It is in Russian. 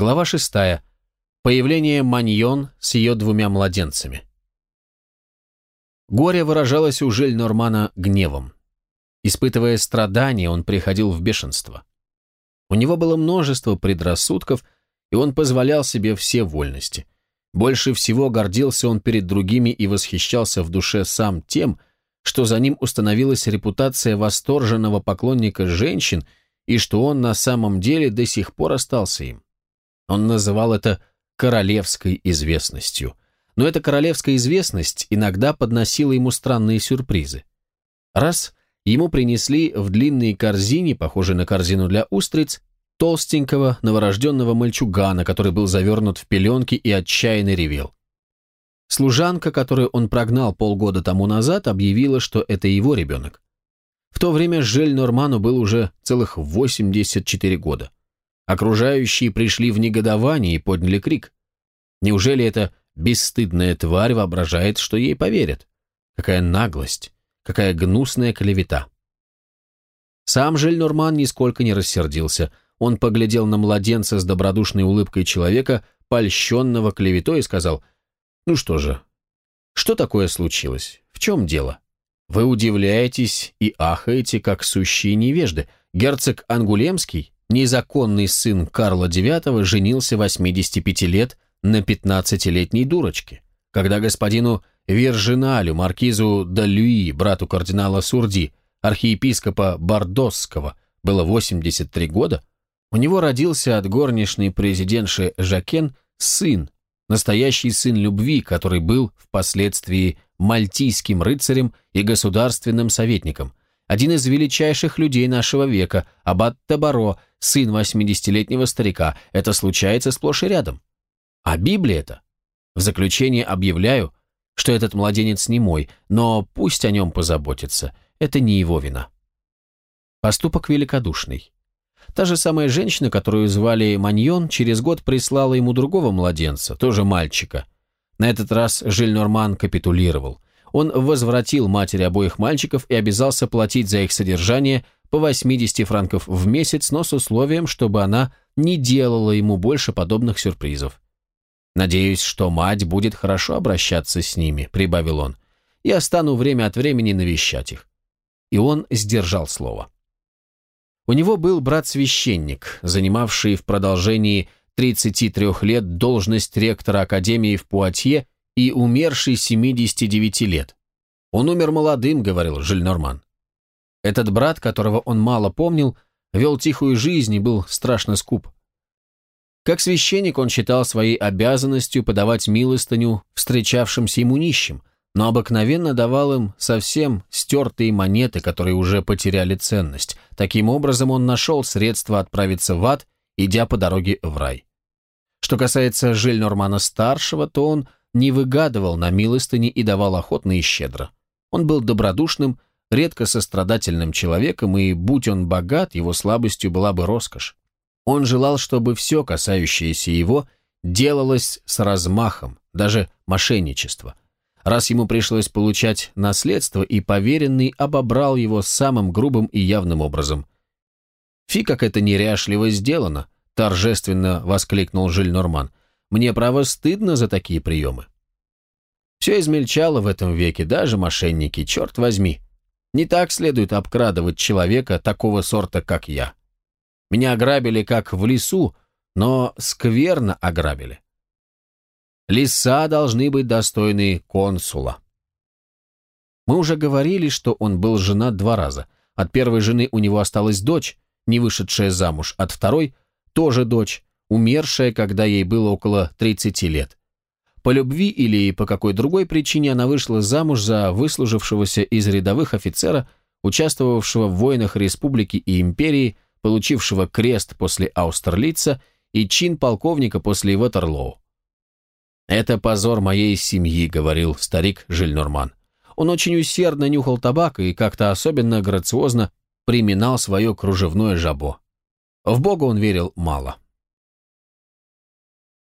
Глава 6. Появление Маньон с ее двумя младенцами. Горе выражалось у Жиль Нормана гневом. Испытывая страдания, он приходил в бешенство. У него было множество предрассудков, и он позволял себе все вольности. Больше всего гордился он перед другими и восхищался в душе сам тем, что за ним установилась репутация восторженного поклонника женщин и что он на самом деле до сих пор остался им. Он называл это королевской известностью. Но эта королевская известность иногда подносила ему странные сюрпризы. Раз ему принесли в длинной корзине, похожей на корзину для устриц, толстенького новорожденного мальчугана, который был завернут в пеленки и отчаянно ревел. Служанка, которую он прогнал полгода тому назад, объявила, что это его ребенок. В то время Жель Норману был уже целых 84 года. Окружающие пришли в негодование и подняли крик. Неужели эта бесстыдная тварь воображает, что ей поверят? Какая наглость, какая гнусная клевета. Сам Жель Норман нисколько не рассердился. Он поглядел на младенца с добродушной улыбкой человека, польщенного клеветой, и сказал – ну что же, что такое случилось? В чем дело? Вы удивляетесь и ахаете, как сущие невежды. Герцог Ангулемский, незаконный сын Карла IX, женился 85 лет на 15-летней дурочке. Когда господину Вержиналю, маркизу Далюи, брату кардинала Сурди, архиепископа Бордосского, было 83 года, у него родился от горничной президентши Жакен сын, настоящий сын любви, который был впоследствии мальтийским рыцарем и государственным советником, один из величайших людей нашего века, аббат Табаро, сын 80-летнего старика, это случается сплошь и рядом. А Библия это? В заключение объявляю, что этот младенец не мой, но пусть о нем позаботится, это не его вина. Поступок великодушный. Та же самая женщина, которую звали Маньон, через год прислала ему другого младенца, тоже мальчика. На этот раз Жиль-Норман капитулировал. Он возвратил матери обоих мальчиков и обязался платить за их содержание по 80 франков в месяц, но с условием, чтобы она не делала ему больше подобных сюрпризов. «Надеюсь, что мать будет хорошо обращаться с ними», — прибавил он. «Я стану время от времени навещать их». И он сдержал слово. У него был брат-священник, занимавший в продолжении 33 лет должность ректора Академии в Пуатье и умерший 79 лет. «Он умер молодым», — говорил Жильнорман. Этот брат, которого он мало помнил, вел тихую жизнь и был страшно скуп. Как священник он считал своей обязанностью подавать милостыню встречавшимся ему нищим, но обыкновенно давал им совсем стертые монеты, которые уже потеряли ценность. Таким образом, он нашел средства отправиться в ад, идя по дороге в рай. Что касается Жиль-Нормана-старшего, то он не выгадывал на милостыни и давал охотно и щедро. Он был добродушным, редко сострадательным человеком, и, будь он богат, его слабостью была бы роскошь. Он желал, чтобы все, касающееся его, делалось с размахом, даже мошенничество – раз ему пришлось получать наследство, и поверенный обобрал его самым грубым и явным образом. «Фи, как это неряшливо сделано!» – торжественно воскликнул Жиль Норман. «Мне, право, стыдно за такие приемы». Все измельчало в этом веке, даже мошенники, черт возьми. Не так следует обкрадывать человека такого сорта, как я. Меня ограбили, как в лесу, но скверно ограбили. Лиса должны быть достойны консула. Мы уже говорили, что он был женат два раза. От первой жены у него осталась дочь, не вышедшая замуж, от второй – тоже дочь, умершая, когда ей было около 30 лет. По любви или по какой другой причине она вышла замуж за выслужившегося из рядовых офицера, участвовавшего в войнах республики и империи, получившего крест после Аустерлица и чин полковника после Ватерлоу. «Это позор моей семьи», — говорил старик Жильнорман. Он очень усердно нюхал табак и как-то особенно грациозно приминал свое кружевное жабо. В Бога он верил мало.